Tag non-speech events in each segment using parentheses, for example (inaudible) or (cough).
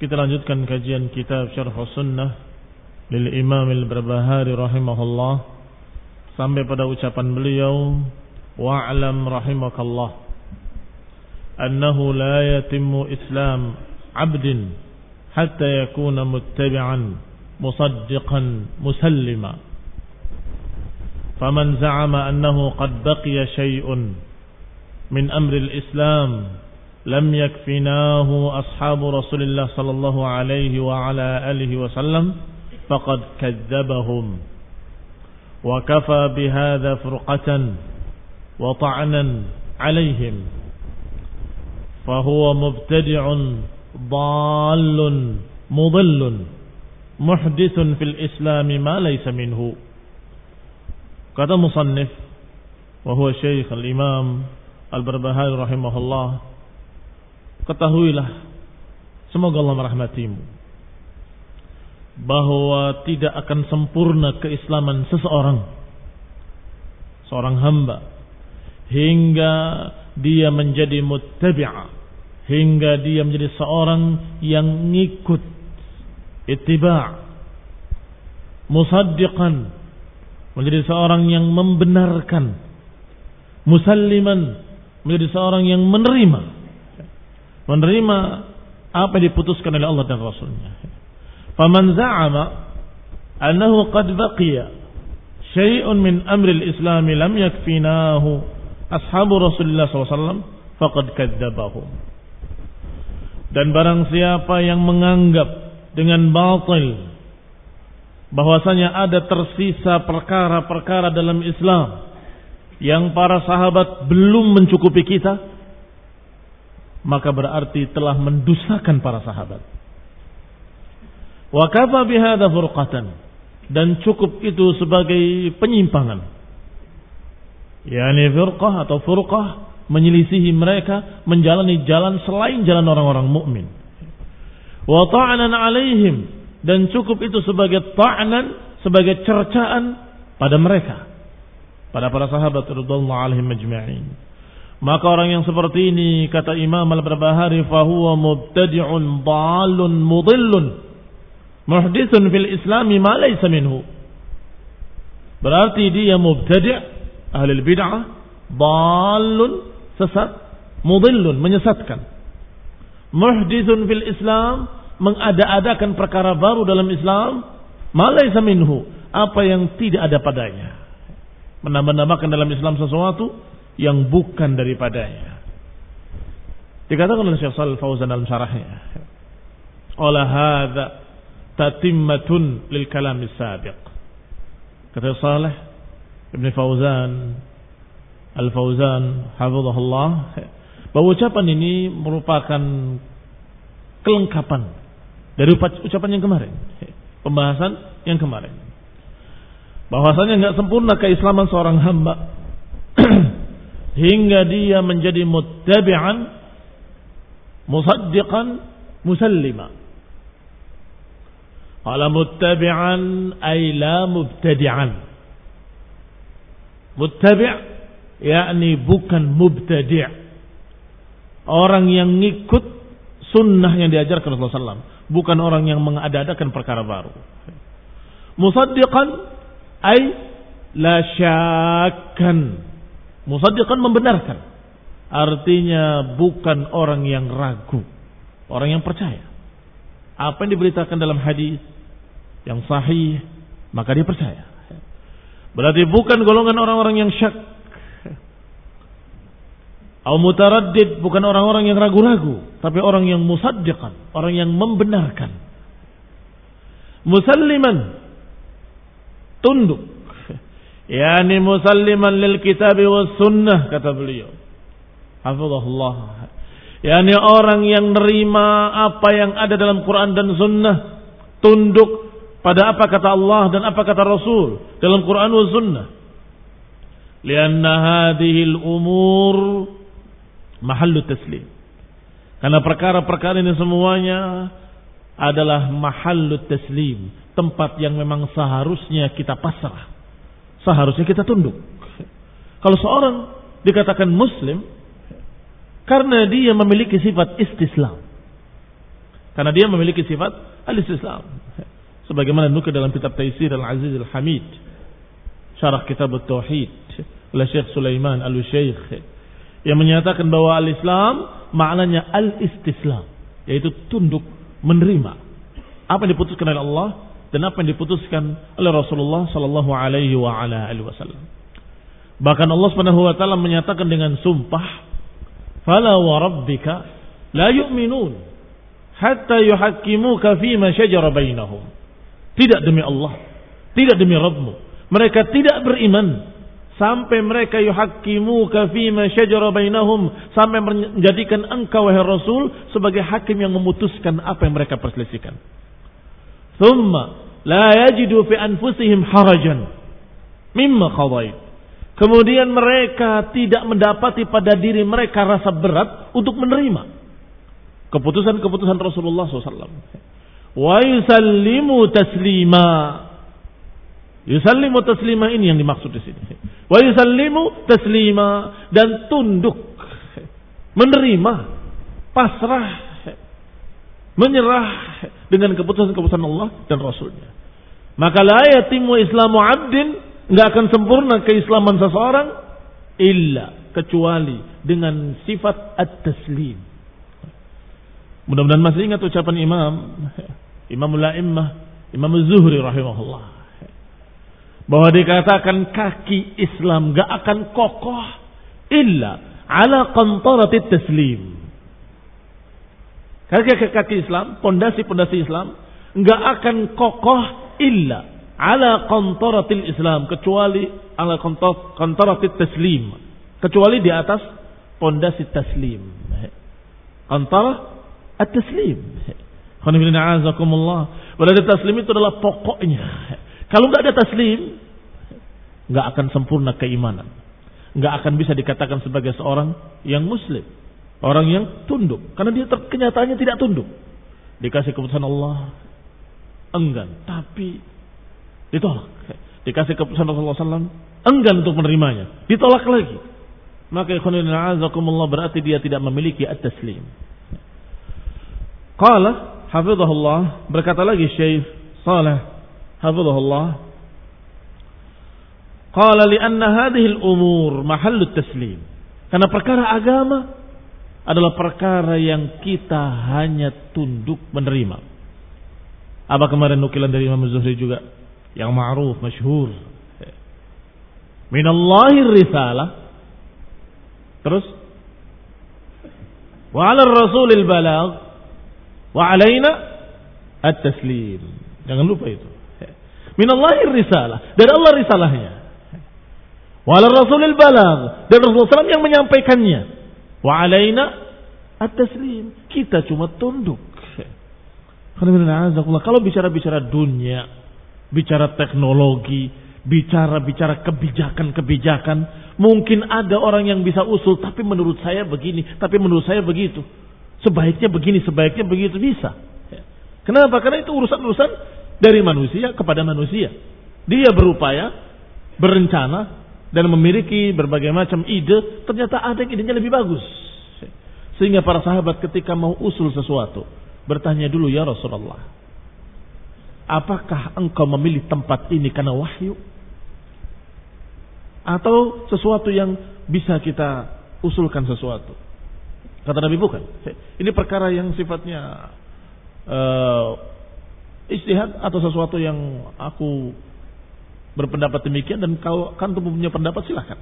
Kita lanjutkan kajian kitab Syarh Sunnah lil Imam Al-Barbahari rahimahullah sampai pada ucapan beliau wa'lam rahimakallah annahu la yatimmu islam 'abdin hatta yakuna muttabi'an musaddiqan musallima faman za'ama annahu qad baqiya shay'un min amri al-islam لم يكفناه أصحاب رسول الله صلى الله عليه وعلى آله وسلم فقد كذبهم. وكفى بهذا فرقة وطعنا عليهم. فهو مبتدع ضال مضل محدث في الإسلام ما ليس منه. kata musannif وهو شيخ الإمام البربهاري رحمه الله ketahuilah semoga Allah merahmatimu bahwa tidak akan sempurna keislaman seseorang seorang hamba hingga dia menjadi muttabi'a hingga dia menjadi seorang yang ngikut ittiba' musaddiqan menjadi seorang yang membenarkan musalliman menjadi seorang yang menerima menerima apa yang diputuskan oleh Allah dan Rasulnya. Faman za'ama annahu qad baqiya syai'un min amri al-islam lam yakfinahu ashabu Rasulullah SAW faqad kadzabahum. Dan barang siapa yang menganggap dengan batil bahwasanya ada tersisa perkara-perkara dalam Islam yang para sahabat belum mencukupi kita, maka berarti telah mendustakan para sahabat. Wa kafa furqatan dan cukup itu sebagai penyimpangan. Yani firqah atau furqah menyelisihi mereka menjalani jalan selain jalan orang-orang mukmin. Wa ta'nan alaihim dan cukup itu sebagai ta'nan sebagai cercaan pada mereka pada para sahabat radhiyallahu alaihim majma'in. Maka orang yang seperti ini kata Imam Al-Barbahari fahuwa mubtadi'un dhalun mudillun muhdithun fil islami ma laysa minhu. Berarti dia mubtadi' ahli bid'ah dhalun sesat mudillun menyesatkan. Muhdithun fil Islam mengada-adakan perkara baru dalam Islam malaysa minhu. Apa yang tidak ada padanya. Menambah-nambahkan dalam Islam sesuatu yang bukan daripadanya. Dikatakan oleh Syekh Shalal Fauzan dalam syarahnya oleh hadza tatimmatun lil kalam sabiq. Kata Saleh Ibn Fauzan Al-Fauzan hafizahullah bahwa ucapan ini merupakan kelengkapan dari ucapan yang kemarin, pembahasan yang kemarin. Bahwasanya nggak sempurna keislaman seorang hamba (clears throat) hingga dia menjadi muttabi'an, musaddiqan, musallima. Qala muttabi'an ay la mubtadi'an. Muttabi' yakni bukan mubtadi' orang yang ngikut sunnah yang diajarkan Rasulullah SAW bukan orang yang mengadakan perkara baru musaddiqan ay la syakkan musaddiqan membenarkan. Artinya bukan orang yang ragu. Orang yang percaya. Apa yang diberitakan dalam hadis yang sahih maka dia percaya. Berarti bukan golongan orang-orang yang syak. Al mutaraddid bukan orang-orang yang ragu-ragu, tapi orang yang musaddiqan, orang yang membenarkan. Musalliman tunduk. Yani musalliman lil kitab was sunnah kata beliau. Hafizahullah. Yani orang yang nerima apa yang ada dalam Quran dan sunnah, tunduk pada apa kata Allah dan apa kata Rasul dalam Quran dan sunnah. Lianna hadhihi al-umur mahallu taslim. Karena perkara-perkara ini semuanya adalah mahallu taslim, tempat yang memang seharusnya kita pasrah. Seharusnya kita tunduk. Kalau seorang dikatakan muslim karena dia memiliki sifat istislam. Karena dia memiliki sifat al-istislam. Sebagaimana nukil dalam kitab Taisir Al-Aziz Al-Hamid. Syarah kitab Tauhid oleh Syekh Sulaiman Al-Syekh yang menyatakan bahwa al-Islam maknanya al-istislam, yaitu tunduk menerima apa yang diputuskan oleh Allah dan apa yang diputuskan oleh Rasulullah sallallahu alaihi wasallam. Bahkan Allah Subhanahu wa taala menyatakan dengan sumpah, "Fala wa rabbika la yu'minun hatta yuhakkimuka fima shajara bainahum." Tidak demi Allah, tidak demi Rabbmu. Mereka tidak beriman sampai mereka yuhakkimu kafima syajara bainahum sampai menjadikan engkau wahai Rasul sebagai hakim yang memutuskan apa yang mereka perselisihkan. Thumma la yajidu fi anfusihim harajan mimma qadait. Kemudian mereka tidak mendapati pada diri mereka rasa berat untuk menerima keputusan-keputusan Rasulullah SAW. Wa yusallimu taslima Yusallimu taslima ini yang dimaksud di sini. Wa yusallimu taslima dan tunduk menerima pasrah menyerah dengan keputusan-keputusan Allah dan Rasulnya. Maka la yatimu islamu abdin nggak akan sempurna keislaman seseorang illa kecuali dengan sifat at-taslim. Mudah-mudahan masih ingat ucapan Imam Imam La'immah Imam Zuhri rahimahullah bahwa dikatakan kaki Islam gak akan kokoh illa ala qantarati taslim. Kaki kaki Islam, pondasi-pondasi Islam gak akan kokoh illa ala qantaratil Islam kecuali ala qantaratit taslim. Kecuali di atas pondasi taslim. At-taslim. Khonibina azakumullah. Berarti taslim itu adalah pokoknya. Kalau nggak ada taslim, nggak akan sempurna keimanan. Nggak akan bisa dikatakan sebagai seorang yang muslim. Orang yang tunduk. Karena dia kenyataannya tidak tunduk. Dikasih keputusan Allah. Enggan. Tapi ditolak. Dikasih keputusan Rasulullah SAW. Enggan untuk menerimanya. Ditolak lagi. Maka ikhwanina azakumullah berarti dia tidak memiliki at-taslim. Qala hafizahullah berkata lagi Syekh Saleh hafizahullah qala li anna hadhihi al-umur mahallu taslim karena perkara agama adalah perkara yang kita hanya tunduk menerima. Apa kemarin nukilan dari Imam Zuhri juga yang ma'ruf, masyhur. Minallahi risalah. Terus wa 'ala rasulil balagh wa 'alaina at-taslim. Jangan lupa itu. Minallahi risalah. Dari Allah risalahnya. Wa 'ala rasulil balagh. Dan Rasulullah SAW yang menyampaikannya. Wa 'alaina at-taslim. Kita cuma tunduk. Kalau bicara-bicara dunia, bicara teknologi, bicara-bicara kebijakan-kebijakan, mungkin ada orang yang bisa usul, tapi menurut saya begini, tapi menurut saya begitu. Sebaiknya begini, sebaiknya begitu, bisa. Kenapa? Karena itu urusan-urusan dari manusia kepada manusia. Dia berupaya, berencana, dan memiliki berbagai macam ide, ternyata ada yang idenya lebih bagus. Sehingga para sahabat ketika mau usul sesuatu, bertanya dulu ya Rasulullah. Apakah engkau memilih tempat ini karena wahyu? Atau sesuatu yang bisa kita usulkan sesuatu? Kata Nabi bukan. Ini perkara yang sifatnya uh, istihad atau sesuatu yang aku berpendapat demikian dan kau kan punya pendapat silahkan.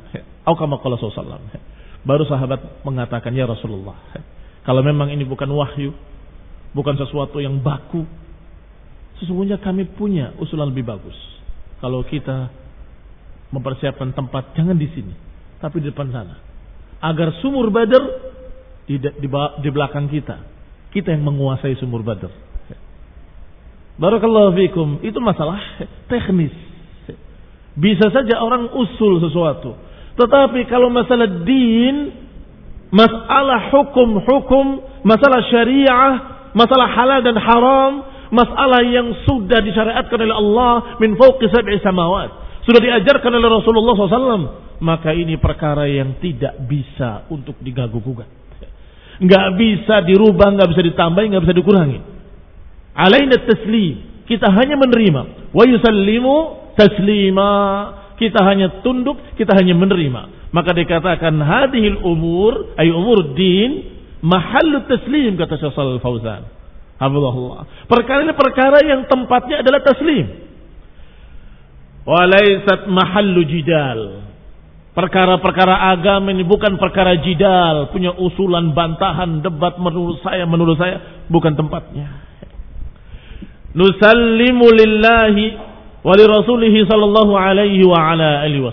Aukama Baru sahabat mengatakan ya Rasulullah. Kalau memang ini bukan wahyu, bukan sesuatu yang baku. Sesungguhnya kami punya usulan lebih bagus. Kalau kita mempersiapkan tempat, jangan di sini, tapi di depan sana. Agar sumur badar di, di, di belakang kita. Kita yang menguasai sumur badar. Barakallahu fikum. Itu masalah teknis. Bisa saja orang usul sesuatu. Tetapi kalau masalah din, masalah hukum-hukum, masalah syariah, masalah halal dan haram, masalah yang sudah disyariatkan oleh Allah min fawqi sab'i samawat. Sudah diajarkan oleh Rasulullah SAW. Maka ini perkara yang tidak bisa untuk diganggu gugat. Nggak bisa dirubah, nggak bisa ditambah, nggak bisa dikurangi. Alaina taslim. Kita hanya menerima. Wa yusallimu taslima. Kita hanya tunduk, kita hanya menerima. Maka dikatakan hadhil umur, ay umur din, Mahallu taslim kata Syekh Shalal Fauzan. Alhamdulillah. Perkara ini perkara yang tempatnya adalah taslim. Walaisat mahallu jidal. Perkara-perkara agama ini bukan perkara jidal, punya usulan, bantahan, debat menurut saya, menurut saya bukan tempatnya. Nusallimu lillahi wa li rasulih sallallahu alaihi wa ala alihi.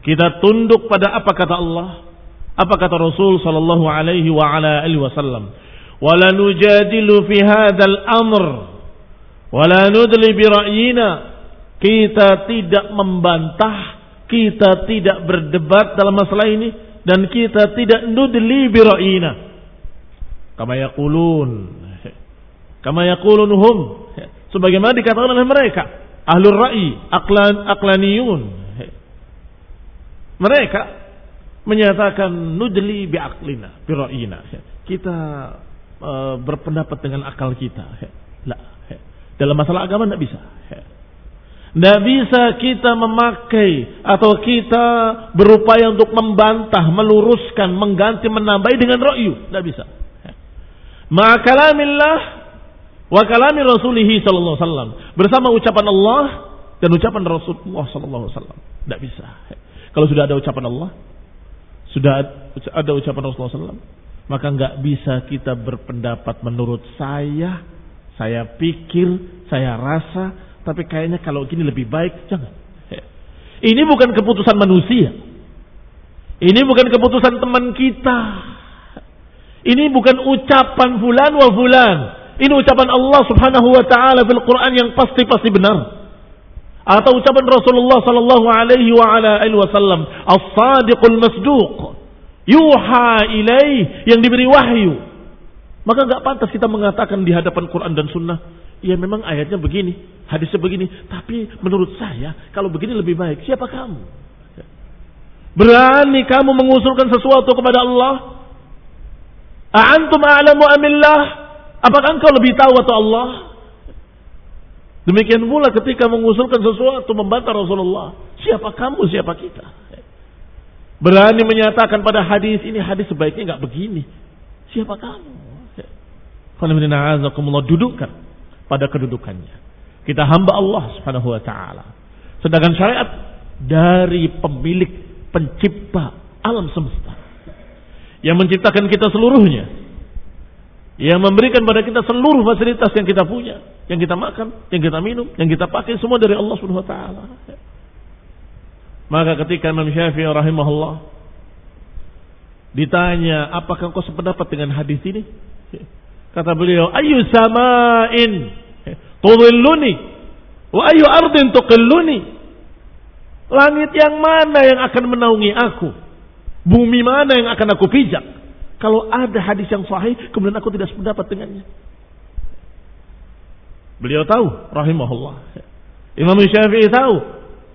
Kita tunduk pada apa kata Allah, apa kata Rasul sallallahu alaihi wa ala alihi wasallam? Wala nujadilu fi hadzal amr wala nudli bi ra'yina. Kita tidak membantah, kita tidak berdebat dalam masalah ini dan kita tidak nudli bi ra'yina. Kama yaqulun. Kama yaqulun hum. Sebagaimana dikatakan oleh mereka, ahlul ra'i, aqlan aqlaniyun. Mereka menyatakan nudli biaklina, biroina. Kita uh, berpendapat dengan akal kita. Lah, dalam masalah agama tidak bisa. Tidak bisa kita memakai atau kita berupaya untuk membantah, meluruskan, mengganti, menambahi dengan ro'yu. Tidak bisa. Ma'akalamillah wa kalami rasulihi sallallahu alaihi wasallam. Bersama ucapan Allah dan ucapan Rasulullah sallallahu alaihi wasallam. Tidak bisa. Kalau sudah ada ucapan Allah, sudah ada ucapan Rasulullah SAW. Maka nggak bisa kita berpendapat menurut saya, saya pikir, saya rasa, tapi kayaknya kalau gini lebih baik, jangan. Ini bukan keputusan manusia. Ini bukan keputusan teman kita. Ini bukan ucapan fulan wa fulan. Ini ucapan Allah Subhanahu wa taala fil Quran yang pasti-pasti benar. Atau ucapan Rasulullah sallallahu alaihi wa ala alihi wasallam as-sadiqul masduq yuha ilaih yang diberi wahyu. Maka enggak pantas kita mengatakan di hadapan Quran dan sunnah ya memang ayatnya begini hadisnya begini tapi menurut saya kalau begini lebih baik. Siapa kamu? Berani kamu mengusulkan sesuatu kepada Allah? A'antum a'lamu amillah apakah engkau lebih tahu atau Allah Demikian pula ketika mengusulkan sesuatu membantah Rasulullah. Siapa kamu, siapa kita? Berani menyatakan pada hadis ini hadis sebaiknya nggak begini. Siapa kamu? Kalau dudukkan pada kedudukannya. Kita hamba Allah subhanahu wa ta'ala. Sedangkan syariat dari pemilik pencipta alam semesta. Yang menciptakan kita seluruhnya. Yang memberikan pada kita seluruh fasilitas yang kita punya. Yang kita makan, yang kita minum, yang kita pakai semua dari Allah subhanahu wa ta'ala. Maka ketika Imam Syafi'i rahimahullah ditanya, apakah kau sependapat dengan hadis ini? Kata beliau, ayu sama'in tudhilluni wa ayu ardin tuqilluni. Langit yang mana yang akan menaungi aku? Bumi mana yang akan aku pijak? Kalau ada hadis yang sahih, kemudian aku tidak sependapat dengannya. Beliau tahu, rahimahullah. Imam Syafi'i tahu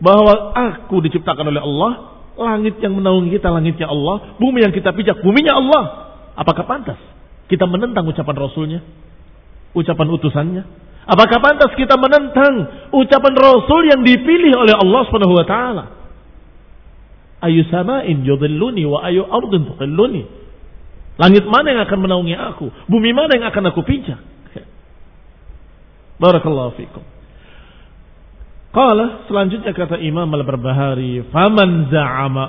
bahwa aku diciptakan oleh Allah, langit yang menaungi kita, langitnya Allah, bumi yang kita pijak, buminya Allah. Apakah pantas kita menentang ucapan Rasulnya? Ucapan utusannya? Apakah pantas kita menentang ucapan Rasul yang dipilih oleh Allah Subhanahu wa taala? Ayu sama'in yudhilluni wa ayu ardin tuqilluni. Langit mana yang akan menaungi aku? Bumi mana yang akan aku pijak? Barakallahu fikum. Qala selanjutnya kata Imam Al-Barbahari, "Faman za'ama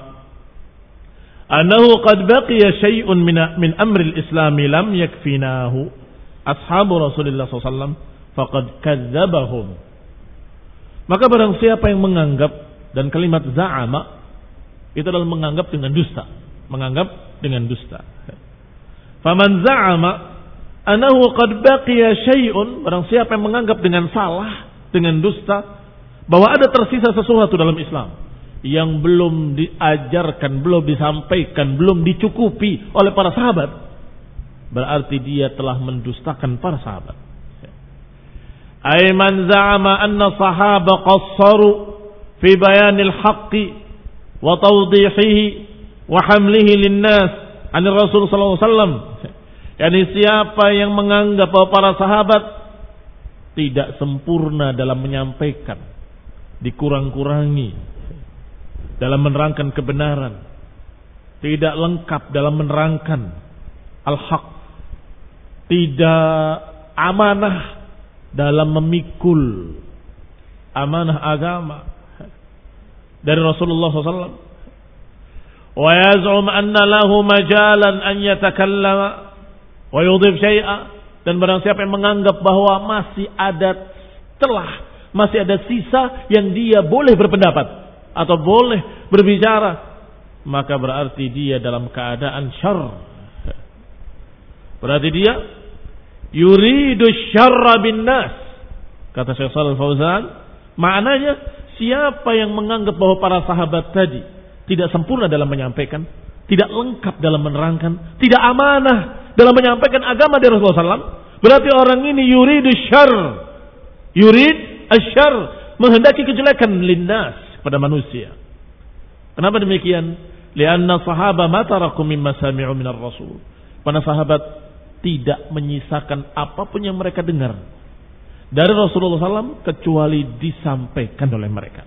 annahu qad baqiya syai'un min min amri al-islam lam yakfinahu ashabu Rasulullah SAW faqad kadzabahum. Maka barang siapa yang menganggap dan kalimat za'ama itu adalah menganggap dengan dusta, menganggap dengan dusta. Faman za'ama anahu qad baqiya syai'un, barang siapa yang menganggap dengan salah, dengan dusta bahwa ada tersisa sesuatu dalam Islam yang belum diajarkan, belum disampaikan, belum dicukupi oleh para sahabat, berarti dia telah mendustakan para sahabat. Ay man za'ama anna sahaba qassaru fi bayanil haqqi wa tawdihihi wa hamlihi linnas anir Rasul sallallahu alaihi wasallam. Yani siapa yang menganggap bahwa para sahabat tidak sempurna dalam menyampaikan, dikurang-kurangi dalam menerangkan kebenaran, tidak lengkap dalam menerangkan al-haq, tidak amanah dalam memikul amanah agama dari Rasulullah SAW. Anna lahu majalan an yatakallama wa yudhif syai'a dan barang siapa yang menganggap bahwa masih ada celah, masih ada sisa yang dia boleh berpendapat atau boleh berbicara, maka berarti dia dalam keadaan syar. Berarti dia yuridu syarra bin nas. Kata Syekh Shalal Fauzan, maknanya siapa yang menganggap bahwa para sahabat tadi tidak sempurna dalam menyampaikan, tidak lengkap dalam menerangkan, tidak amanah dalam menyampaikan agama dari Rasulullah SAW, berarti orang ini yuridu syar. Yurid asyar, menghendaki kejelekan linnas kepada manusia. Kenapa demikian? Lianna sahaba matarakum mimma sami'u minar rasul. Para sahabat tidak menyisakan apa pun yang mereka dengar dari Rasulullah SAW kecuali disampaikan oleh mereka.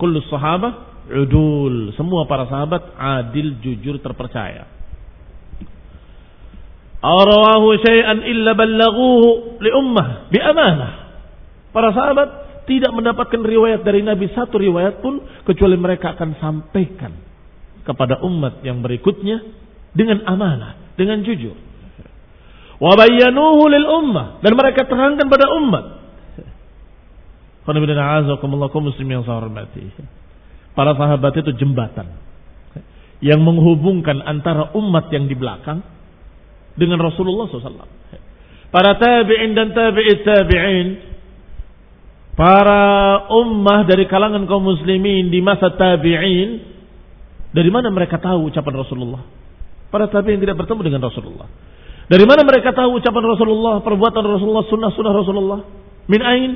Kullu sahabat udul. Semua para sahabat adil, jujur, terpercaya. Arawahu syai'an illa ballaghuhu li ummah bi amanah. Para sahabat tidak mendapatkan riwayat dari Nabi satu riwayat pun kecuali mereka akan sampaikan kepada umat yang berikutnya dengan amanah dengan jujur. Wabayyanuhu lil ummah dan mereka terangkan pada umat. muslim yang saya hormati. Para sahabat itu jembatan yang menghubungkan antara umat yang di belakang dengan Rasulullah SAW. Para tabi'in dan tabi'it tabi'in, para ummah dari kalangan kaum muslimin di masa tabi'in, dari mana mereka tahu ucapan Rasulullah? Para tabi'in tidak bertemu dengan Rasulullah. Dari mana mereka tahu ucapan Rasulullah, perbuatan Rasulullah, sunnah-sunnah Rasulullah? Min ain?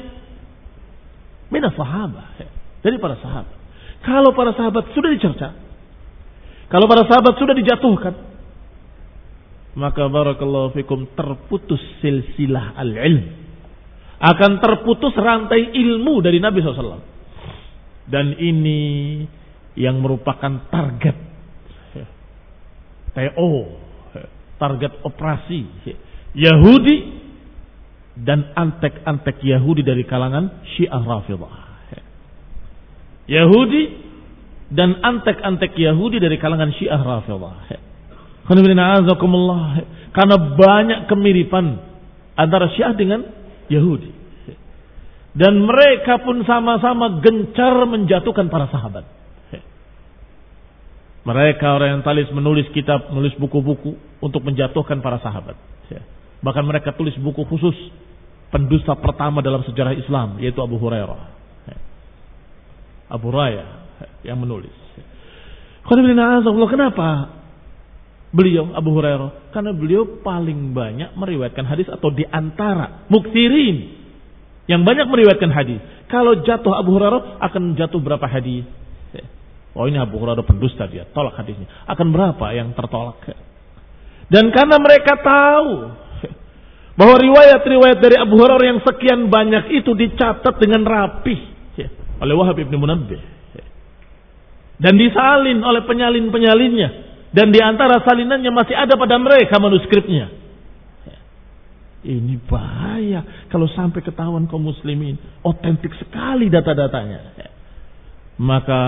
Min sahabat. Dari para sahabat. Kalau para sahabat sudah dicerca, kalau para sahabat sudah dijatuhkan, maka barakallahu fikum terputus silsilah al-ilm. Akan terputus rantai ilmu dari Nabi SAW. Dan ini yang merupakan target TO target operasi Yahudi dan antek-antek Yahudi dari kalangan Syiah Rafidah. Yahudi dan antek-antek Yahudi dari kalangan Syiah Rafidah. Karena banyak kemiripan antara Syiah dengan Yahudi. Dan mereka pun sama-sama gencar menjatuhkan para sahabat. Mereka orang yang talis menulis kitab, menulis buku-buku untuk menjatuhkan para sahabat. Bahkan mereka tulis buku khusus pendusta pertama dalam sejarah Islam, yaitu Abu Hurairah. Abu Raya yang menulis. Kenapa beliau Abu Hurairah? Karena beliau paling banyak meriwayatkan hadis atau di antara muksirin yang banyak meriwayatkan hadis. Kalau jatuh Abu Hurairah akan jatuh berapa hadis? Oh ini Abu Hurairah pendusta dia, tolak hadisnya. Akan berapa yang tertolak? Dan karena mereka tahu bahwa riwayat-riwayat dari Abu Hurairah yang sekian banyak itu dicatat dengan rapi oleh Wahab ibn Munabbih dan disalin oleh penyalin-penyalinnya dan di antara salinannya masih ada pada mereka manuskripnya. Ini bahaya kalau sampai ketahuan kaum muslimin otentik sekali data-datanya. Maka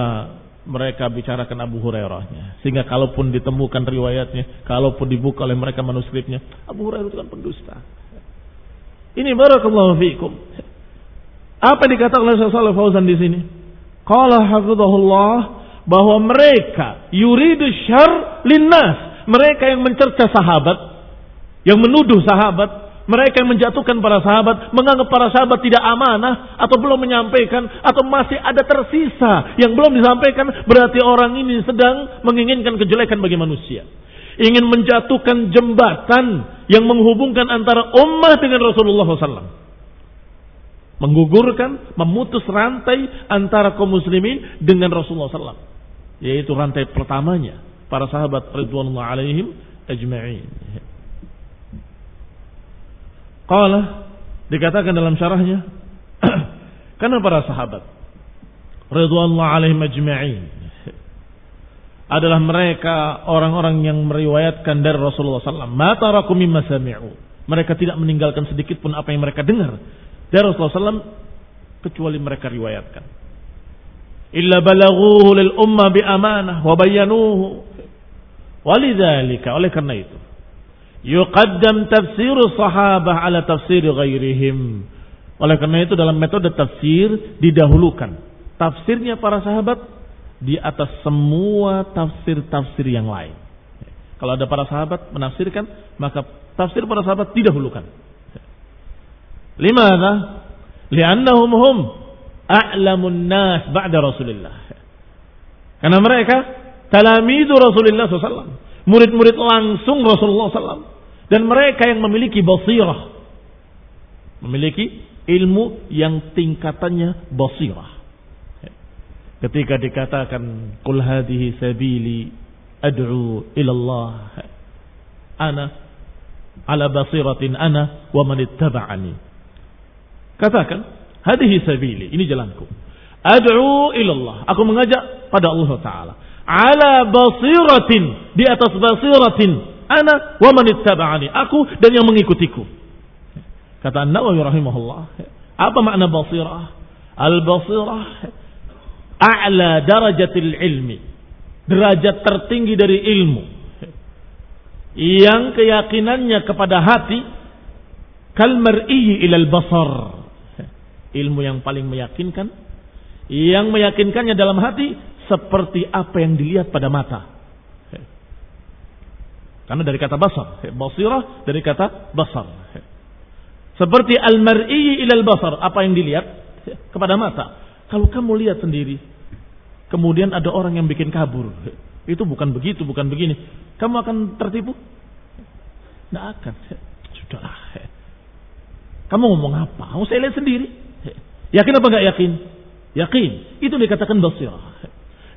mereka bicarakan Abu Hurairahnya. Sehingga kalaupun ditemukan riwayatnya, kalaupun dibuka oleh mereka manuskripnya, Abu Hurairah itu kan pendusta. Ini barakallahu fiikum. Apa dikatakan oleh Syaikh Fauzan di sini? Qala hafizahullah bahwa mereka yuridu syar linnas, mereka yang mencerca sahabat, yang menuduh sahabat, mereka yang menjatuhkan para sahabat, menganggap para sahabat tidak amanah, atau belum menyampaikan, atau masih ada tersisa yang belum disampaikan, berarti orang ini sedang menginginkan kejelekan bagi manusia. Ingin menjatuhkan jembatan yang menghubungkan antara ummah dengan Rasulullah SAW. Menggugurkan, memutus rantai antara kaum muslimin dengan Rasulullah SAW. Yaitu rantai pertamanya. Para sahabat Ridwanullah alaihim ajma'in. Qala dikatakan dalam syarahnya (clears throat) karena para sahabat radhiyallahu alaihim ajma'in adalah mereka orang-orang yang meriwayatkan dari Rasulullah SAW. Mata mimma sami'u. Mereka tidak meninggalkan sedikit pun apa yang mereka dengar dari Rasulullah SAW kecuali mereka riwayatkan. Illa balaghuhu lil umma bi amanah wa bayyanuhu. Walidzalika oleh karena itu yuqaddam tafsir sahabah ala tafsir ghairihim. Oleh karena itu dalam metode tafsir didahulukan tafsirnya para sahabat di atas semua tafsir-tafsir yang lain. Kalau ada para sahabat menafsirkan, maka tafsir para sahabat didahulukan. Limana? Li'annahum hum a'lamun nas ba'da Rasulullah. Karena mereka talamidu Rasulullah SAW murid-murid langsung Rasulullah SAW. Dan mereka yang memiliki basirah. Memiliki ilmu yang tingkatannya basirah. Ketika dikatakan Qul hadhihi sabili ad'u ilallah ana ala basiratin ana wa man ittaba'ani. Katakan hadhihi sabili, ini jalanku. Ad'u ilallah. Aku mengajak pada Allah Taala. Ala basiratin. Di atas basiratin. Ana wa man ittaba'ani. Aku dan yang mengikutiku. Kata An-Nawawi rahimahullah apa makna basirah? Al basirah a'la darajatil ilmi. Derajat tertinggi dari ilmu. Yang keyakinannya kepada hati kal mar'i ilal basar ilmu yang paling meyakinkan yang meyakinkannya dalam hati seperti apa yang dilihat pada mata. Karena dari kata basar, basirah dari kata basar. Seperti al-mar'i ilal basar, apa yang dilihat kepada mata. Kalau kamu lihat sendiri, kemudian ada orang yang bikin kabur, itu bukan begitu, bukan begini. Kamu akan tertipu? Tidak akan. Sudahlah. Kamu ngomong apa? Mau saya lihat sendiri. Yakin apa enggak yakin? Yakin. Itu dikatakan basirah.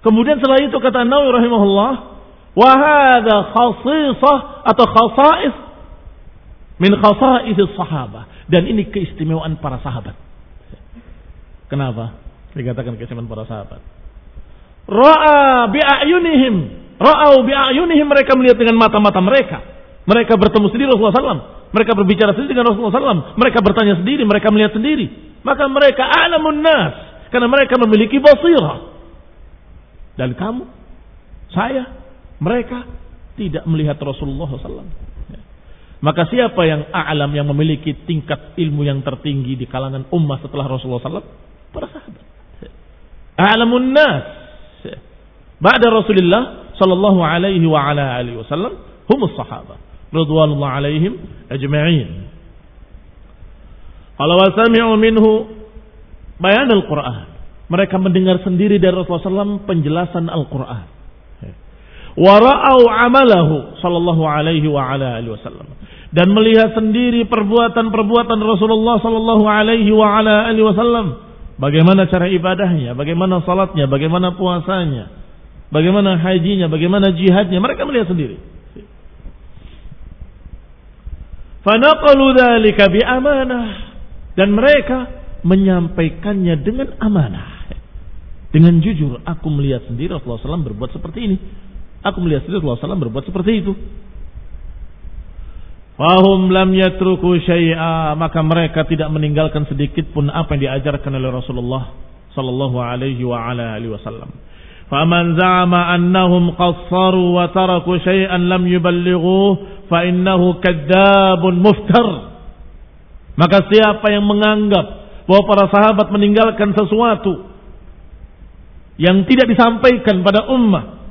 Kemudian setelah itu kata Nawawi rahimahullah, wa hadza khasisah atau khasais min khasais sahabah dan ini keistimewaan para sahabat. Kenapa? Dikatakan keistimewaan para sahabat. Ra'a bi'ayunihim, ra'au bi'ayunihim mereka melihat dengan mata-mata mereka Mereka bertemu sendiri Rasulullah SAW. Mereka berbicara sendiri dengan Rasulullah SAW. Mereka bertanya sendiri, mereka melihat sendiri. Maka mereka alamun nas. Karena mereka memiliki basirah. Dan kamu, saya, mereka tidak melihat Rasulullah SAW. Maka siapa yang a'lam yang memiliki tingkat ilmu yang tertinggi di kalangan ummah setelah Rasulullah SAW? Para sahabat. A'lamun nas. Ba'da Rasulullah sallallahu alaihi wa ala wasallam humus sahabat radhiyallahu alaihim ajma'in. Kalau wasami'u minhu bayan al-Qur'an. Mereka mendengar sendiri dari Rasulullah SAW penjelasan Al-Quran. Wara'au amalahu sallallahu alaihi wa ala alihi wasallam dan melihat sendiri perbuatan-perbuatan Rasulullah sallallahu alaihi wa ala alihi wasallam. Bagaimana cara ibadahnya, bagaimana salatnya, bagaimana puasanya, bagaimana hajinya, bagaimana jihadnya, mereka melihat sendiri. Fanaqalu dzalika bi amanah dan mereka menyampaikannya dengan amanah. Dengan jujur, aku melihat sendiri Rasulullah SAW berbuat seperti ini. Aku melihat sendiri Rasulullah SAW berbuat seperti itu. Fahum lam yatruku syai'a maka mereka tidak meninggalkan sedikit pun apa yang diajarkan oleh Rasulullah sallallahu alaihi wasallam. Annahum qassaru wa taraku syai'an lam yuballighu fa innahu kadzabun muftar. Maka siapa yang menganggap bahwa para sahabat meninggalkan sesuatu yang tidak disampaikan pada ummah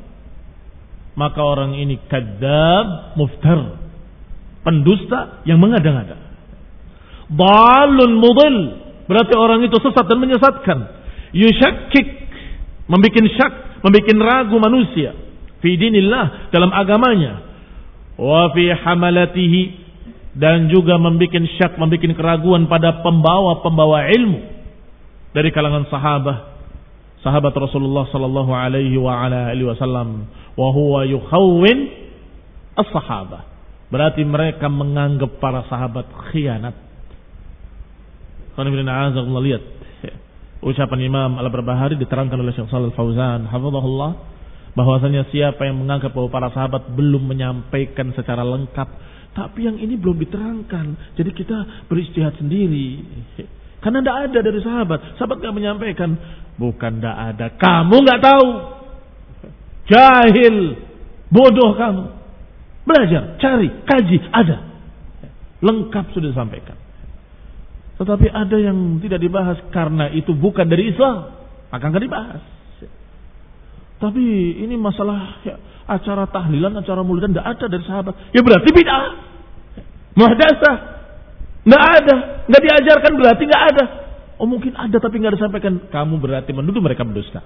maka orang ini kadzab muftar pendusta yang mengada-ngada. Balun mudil. Berarti orang itu sesat dan menyesatkan. Yushakik. Membikin syak. Membikin ragu manusia. Fi dinillah. Dalam agamanya. Wa fi hamalatihi. Dan juga membikin syak. Membikin keraguan pada pembawa-pembawa ilmu. Dari kalangan sahabat. Sahabat Rasulullah sallallahu alaihi wa ala alihi wasallam. Wa huwa yukhawwin as-sahabah Berarti mereka menganggap para sahabat khianat. Lihat ucapan Imam Al-Barbahari diterangkan oleh Syekh Shalal Fauzan hafizahullah bahwasanya siapa yang menganggap bahwa para sahabat belum menyampaikan secara lengkap tapi yang ini belum diterangkan. Jadi kita beristihad sendiri. Karena tidak ada dari sahabat. Sahabat nggak menyampaikan bukan tidak ada. Kamu nggak tahu. Jahil. Bodoh kamu. Belajar, cari, kaji, ada. Lengkap sudah disampaikan. Tetapi ada yang tidak dibahas karena itu bukan dari Islam. Maka nggak dibahas. Tapi ini masalah ya, acara tahlilan, acara mulidan tidak ada dari sahabat. Ya berarti bid'ah. Muhdasah. Nggak ada. Nggak diajarkan berarti nggak ada. Oh mungkin ada tapi nggak disampaikan. Kamu berarti menuduh mereka berdusta.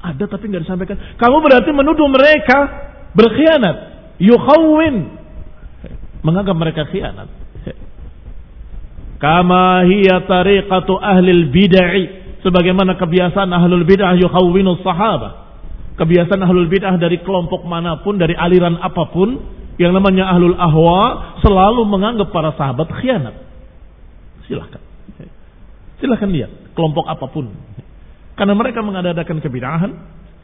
Ada tapi nggak disampaikan. Kamu berarti menuduh mereka berkhianat yukhawwin menganggap mereka khianat kama hiya tariqatu ahli bid'ah sebagaimana kebiasaan ahlul bid'ah yukhawwinu sahabah. Kebiasaan ahlul bid'ah dari kelompok mana pun dari aliran apa pun yang namanya ahlul ahwa selalu menganggap para sahabat khianat. Silahkan. Silahkan lihat kelompok apa pun. Karena mereka mengadakan kebid'ahan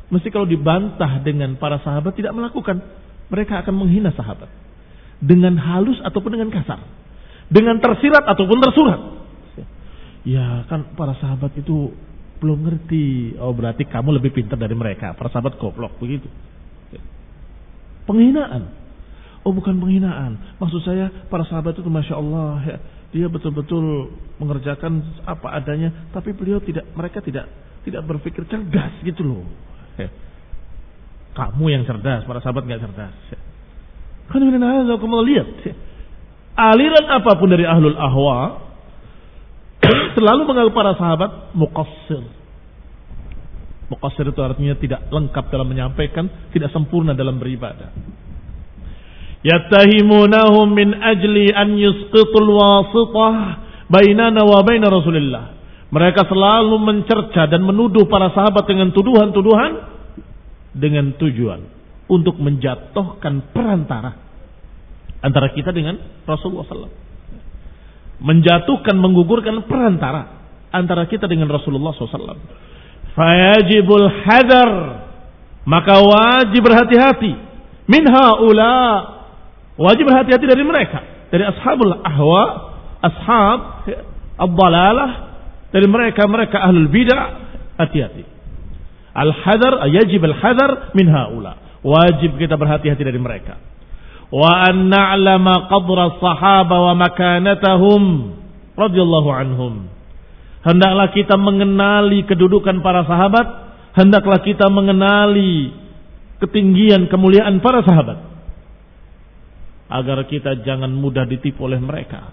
mesti kalau dibantah dengan para sahabat tidak melakukan mereka akan menghina sahabat. Dengan halus ataupun dengan kasar, dengan tersirat ataupun tersurat. Ya kan para sahabat itu belum ngerti. Oh berarti kamu lebih pintar dari mereka. Para sahabat goblok begitu. Penghinaan. Oh bukan penghinaan. Maksud saya para sahabat itu masya Allah ya, dia betul-betul mengerjakan apa adanya. Tapi beliau tidak, mereka tidak tidak berpikir cerdas gitu loh. Ya. Kamu yang cerdas, para sahabat nggak cerdas. Karena kamu lihat, aliran apa pun dari ahlul ahwa (clears throat) selalu menganggap para sahabat muqassir. Muqassir itu artinya tidak lengkap dalam menyampaikan, tidak sempurna dalam beribadah. Yattahimunahum min ajli an yusqitul wasitah bainana wa baina Rasulillah. Mereka selalu mencerca dan menuduh para sahabat dengan tuduhan-tuduhan dengan tujuan untuk menjatuhkan perantara antara kita dengan Rasulullah SAW. Menjatuhkan, menggugurkan perantara antara kita dengan Rasulullah SAW. Fayajibul hadar. Maka wajib berhati-hati. Min haula. Wajib berhati-hati dari mereka, dari ashabul ahwa, ashab ad-dalalah, dari mereka mereka ahlul bidah, hati-hati. Al-hadar, yajib al-hadar min haula. Wajib kita berhati-hati dari mereka. Wa an na'lama qadra sahaba wa makanatahum radhiyallahu anhum. Hendaklah kita mengenali kedudukan para sahabat, hendaklah kita mengenali ketinggian kemuliaan para sahabat. Agar kita jangan mudah ditipu oleh mereka.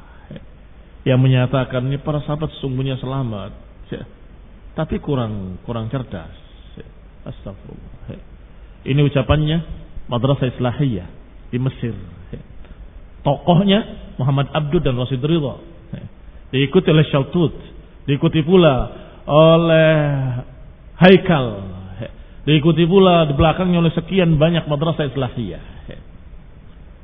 Yang menyatakan ini para sahabat sesungguhnya selamat. Tapi kurang kurang cerdas. Astagfirullah. Ini ucapannya Madrasah Islahiyah di Mesir. Tokohnya Muhammad Abdul dan Rasid Ridha. Diikuti oleh Shaltut. Diikuti pula oleh Haikal. Diikuti pula di belakangnya oleh sekian banyak madrasah Islahiyah.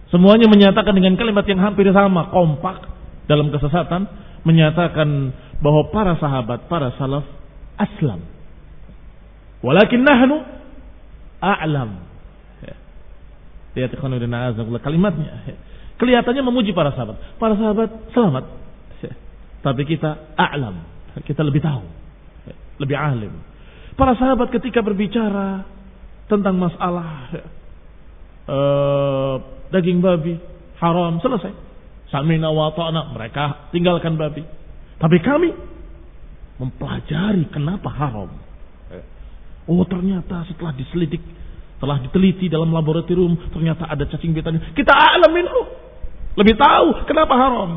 Semuanya menyatakan dengan kalimat yang hampir sama, kompak dalam kesesatan, menyatakan bahwa para sahabat, para salaf aslam. Walakin nahnu a'lam. Lihat kalimatnya. Kelihatannya memuji para sahabat. Para sahabat selamat. Tapi kita a'lam. Kita lebih tahu. Lebih alim. Para sahabat ketika berbicara tentang masalah uh, daging babi haram selesai. Samina wa ta'na mereka tinggalkan babi. Tapi kami mempelajari kenapa haram. Oh ternyata setelah diselidik telah diteliti dalam laboratorium, ternyata ada cacing betanya. Kita alam minhu. Lebih tahu kenapa haram.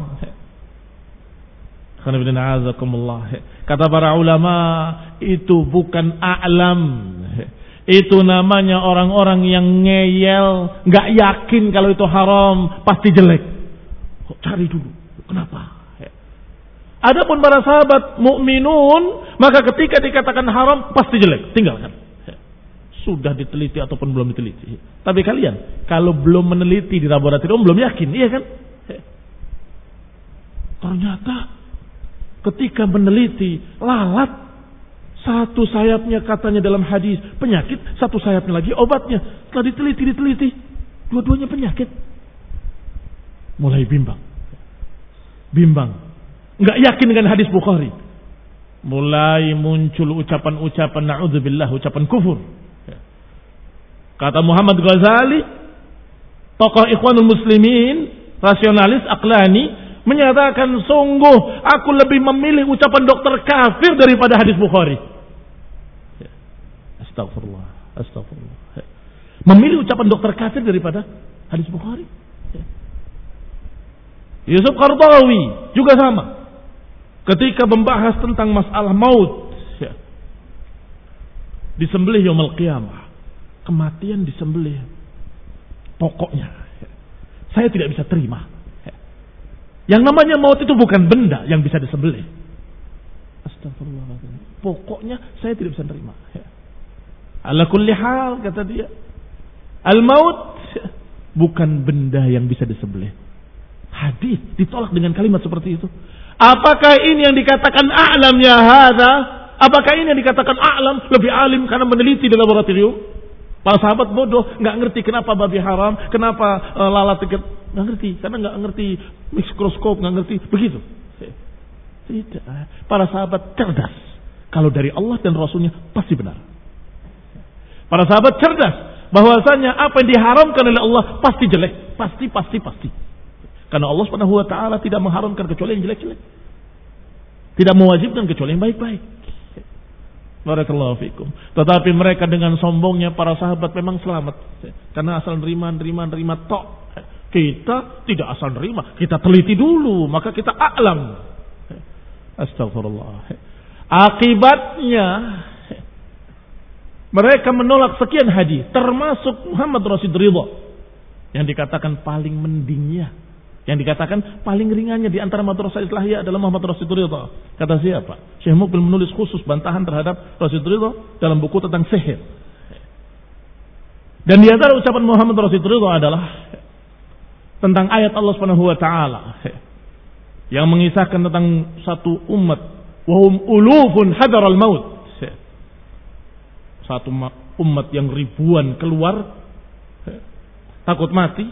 Kata para ulama, itu bukan a'lam. Itu namanya orang-orang yang ngeyel, nggak yakin kalau itu haram, pasti jelek. Cari dulu, kenapa? Adapun para sahabat mukminun, maka ketika dikatakan haram pasti jelek, tinggalkan sudah diteliti ataupun belum diteliti. Tapi kalian kalau belum meneliti di laboratorium belum yakin, iya kan? Ternyata ketika meneliti lalat satu sayapnya katanya dalam hadis penyakit, satu sayapnya lagi obatnya. Setelah diteliti diteliti, dua-duanya penyakit. Mulai bimbang. Bimbang. Nggak yakin dengan hadis Bukhari. Mulai muncul ucapan-ucapan na'udzubillah, ucapan kufur Kata Muhammad Ghazali, tokoh Ikhwanul Muslimin, rasionalis, aklani, menyatakan sungguh aku lebih memilih ucapan dokter kafir daripada hadis Bukhari. Ya. Astagfirullah, astagfirullah. Ya. Memilih ucapan dokter kafir daripada hadis Bukhari. Ya. Yusuf Qardawi juga sama. Ketika membahas tentang masalah maut, disembelih yaumul qiyamah kematian disembelih. Pokoknya. Saya tidak bisa terima. Yang namanya maut itu bukan benda yang bisa disembelih. Astagfirullahaladzim. Pokoknya saya tidak bisa terima. Ala kulli hal kata dia. Al maut bukan benda yang bisa disembelih. Hadis ditolak dengan kalimat seperti itu. Apakah ini yang dikatakan a'lam ya hadha? Apakah ini yang dikatakan a'lam lebih alim karena meneliti di laboratorium? Para sahabat bodoh, nggak ngerti kenapa babi haram, kenapa uh, lalat tiket, nggak ngerti, karena nggak ngerti mikroskop, nggak ngerti, begitu. Tidak. Para sahabat cerdas. Kalau dari Allah dan Rasulnya pasti benar. Para sahabat cerdas. Bahwasanya apa yang diharamkan oleh Allah pasti jelek. Pasti, pasti, pasti. Karena Allah subhanahu wa ta'ala tidak mengharamkan kecuali yang jelek-jelek. Tidak mewajibkan kecuali yang baik-baik. Barakallahu fikum. Tetapi mereka dengan sombongnya para sahabat memang selamat. Karena asal nerima, nerima, nerima tok. Kita tidak asal nerima. Kita teliti dulu. Maka kita aklam. Astagfirullah. Akibatnya mereka menolak sekian hadis termasuk Muhammad Rasid Ridha yang dikatakan paling mendingnya yang dikatakan paling ringannya di antara madrasah Islahiyah adalah Muhammad Rasid Ridha. Kata siapa? Syekh Mukbil menulis khusus bantahan terhadap Rasid Ridha dalam buku tentang sihir. Dan di antara ucapan Muhammad Rasid Ridha adalah tentang ayat Allah Subhanahu wa taala yang mengisahkan tentang satu umat wahum ulufun hadar al maut. Satu umat yang ribuan keluar takut mati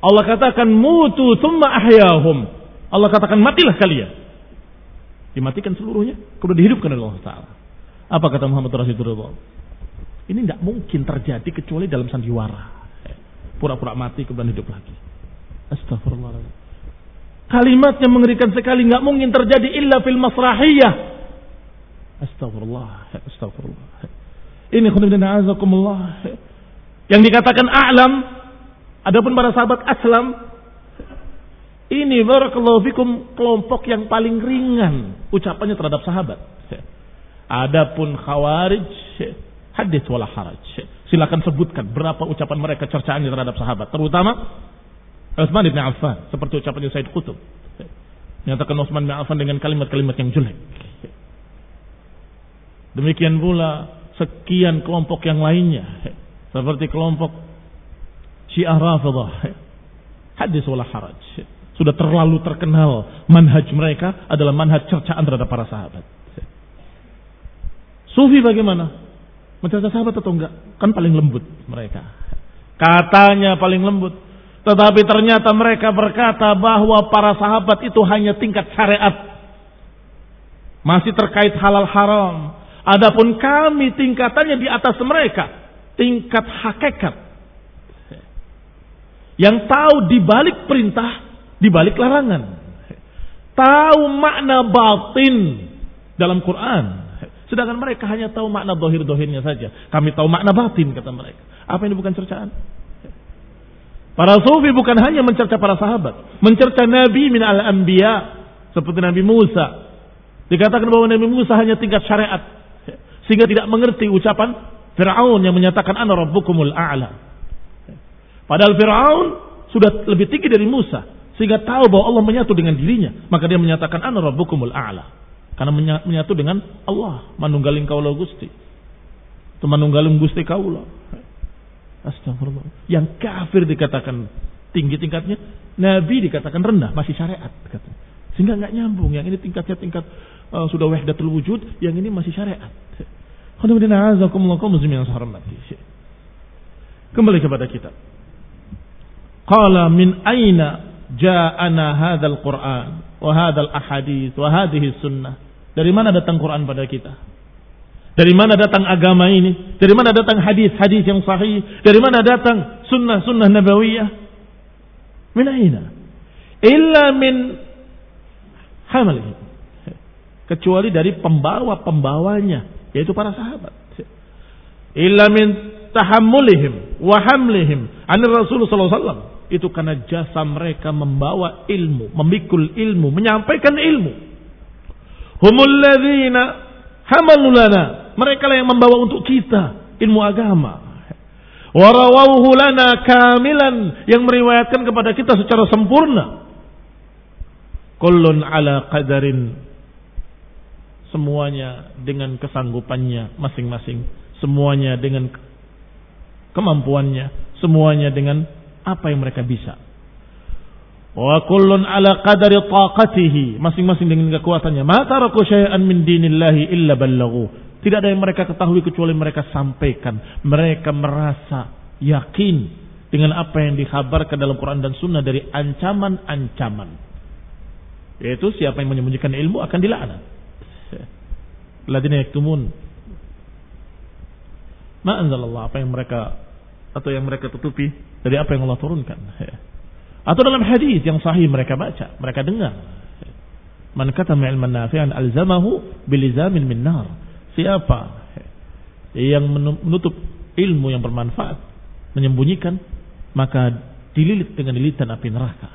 Allah katakan mutu thumma ahyahum. Allah katakan matilah kalian. Dimatikan seluruhnya, kemudian dihidupkan oleh Allah Ta'ala. Apa kata Muhammad Rasulullah? Ini tidak mungkin terjadi kecuali dalam sandiwara. Pura-pura mati kemudian hidup lagi. Astagfirullahaladzim. Kalimatnya mengerikan sekali, nggak mungkin terjadi illa fil masrahiyah. Astagfirullah, astagfirullah. Ini khonibina azakumullah. Yang dikatakan a'lam, adapun para sahabat aslam, ini barakallahu fikum kelompok yang paling ringan ucapannya terhadap sahabat. Adapun khawarij hadis wala haraj. Silakan sebutkan berapa ucapan mereka cercaannya terhadap sahabat, terutama Utsman bin Affan seperti ucapannya Said Qutb. Menyatakan Utsman bin Affan dengan kalimat-kalimat yang jelek. Demikian pula sekian kelompok yang lainnya seperti kelompok Syiah Rafidah. Hadis wala haraj sudah terlalu terkenal manhaj mereka adalah manhaj cercaan terhadap para sahabat. Sufi bagaimana? Mencerca sahabat atau enggak? Kan paling lembut mereka. Katanya paling lembut. Tetapi ternyata mereka berkata bahwa para sahabat itu hanya tingkat syariat. Masih terkait halal haram. Adapun kami tingkatannya di atas mereka. Tingkat hakikat. Yang tahu di balik perintah di balik larangan. Tahu makna batin dalam Quran. Sedangkan mereka hanya tahu makna dohir-dohirnya saja. Kami tahu makna batin kata mereka. Apa ini bukan cercaan? Para sufi bukan hanya mencerca para sahabat. Mencerca Nabi min al-anbiya. Seperti Nabi Musa. Dikatakan bahwa Nabi Musa hanya tingkat syariat. Sehingga tidak mengerti ucapan Fir'aun yang menyatakan ana rabbukumul a'la. Padahal Fir'aun sudah lebih tinggi dari Musa. Sehingga tahu bahwa Allah menyatu dengan dirinya. Maka dia menyatakan ana rabbukumul a'la. Karena menyatu dengan Allah. Manunggaling kaulah gusti. Itu manunggaling gusti kaulah. Astagfirullah. Yang kafir dikatakan tinggi tingkatnya. Nabi dikatakan rendah. Masih syariat. Katanya. Sehingga nggak nyambung. Yang ini tingkatnya tingkat uh, sudah wahdatul wujud. Yang ini masih syariat. Kembali kepada kita. Qala min aina ja'ana hadzal Qur'an wa hadzal ahadits wa hadhihi sunnah. Dari mana datang Quran pada kita? Dari mana datang agama ini? Dari mana datang hadis-hadis yang sahih? Dari mana datang sunnah-sunnah nabawiyah? Min aina? Illa min hamalih. Kecuali dari pembawa-pembawanya, yaitu para sahabat. Illa min tahammulihim wa hamlihim an Rasulullah sallallahu alaihi wasallam itu karena jasa mereka membawa ilmu, memikul ilmu, menyampaikan ilmu. Humul ladzina hamalulana. Mereka lah yang membawa untuk kita ilmu agama. Warawauhu lana kamilan yang meriwayatkan kepada kita secara sempurna. Kullun ala qadarin semuanya dengan kesanggupannya masing-masing, semuanya dengan kemampuannya, semuanya dengan apa yang mereka bisa. Wa kullun ala qadari taqatihi, masing-masing dengan kekuatannya. Ma taraku syai'an min dinillahi illa ballaghu. Tidak ada yang mereka ketahui kecuali mereka sampaikan. Mereka merasa yakin dengan apa yang dikhabarkan dalam Quran dan Sunnah dari ancaman-ancaman. Yaitu siapa yang menyembunyikan ilmu akan dilaknat. Ladina yaktumun. Ma anzalallah apa yang mereka atau yang mereka tutupi dari apa yang Allah turunkan. Atau dalam hadis yang sahih mereka baca, mereka dengar. Man katama ilman nafi'an alzamahu bilizamin min nar. Siapa yang menutup ilmu yang bermanfaat, menyembunyikan, maka dililit dengan lilitan api neraka.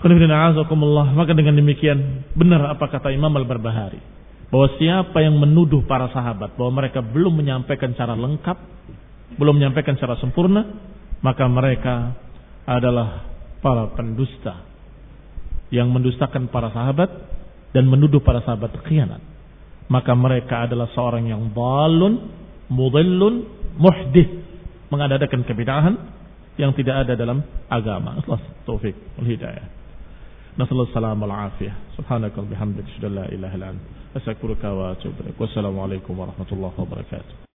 Maka dengan demikian benar apa kata Imam Al-Barbahari bahwa siapa yang menuduh para sahabat bahwa mereka belum menyampaikan cara lengkap belum menyampaikan secara sempurna, maka mereka adalah para pendusta yang mendustakan para sahabat dan menuduh para sahabat khianat. Maka mereka adalah seorang yang balun, mudillun, muhdith, mengadakan kebidahan yang tidak ada dalam agama. Allah taufik hidayah. Nasallahu salam wal afiyah. Ilaik. Wassalamualaikum warahmatullahi wabarakatuh.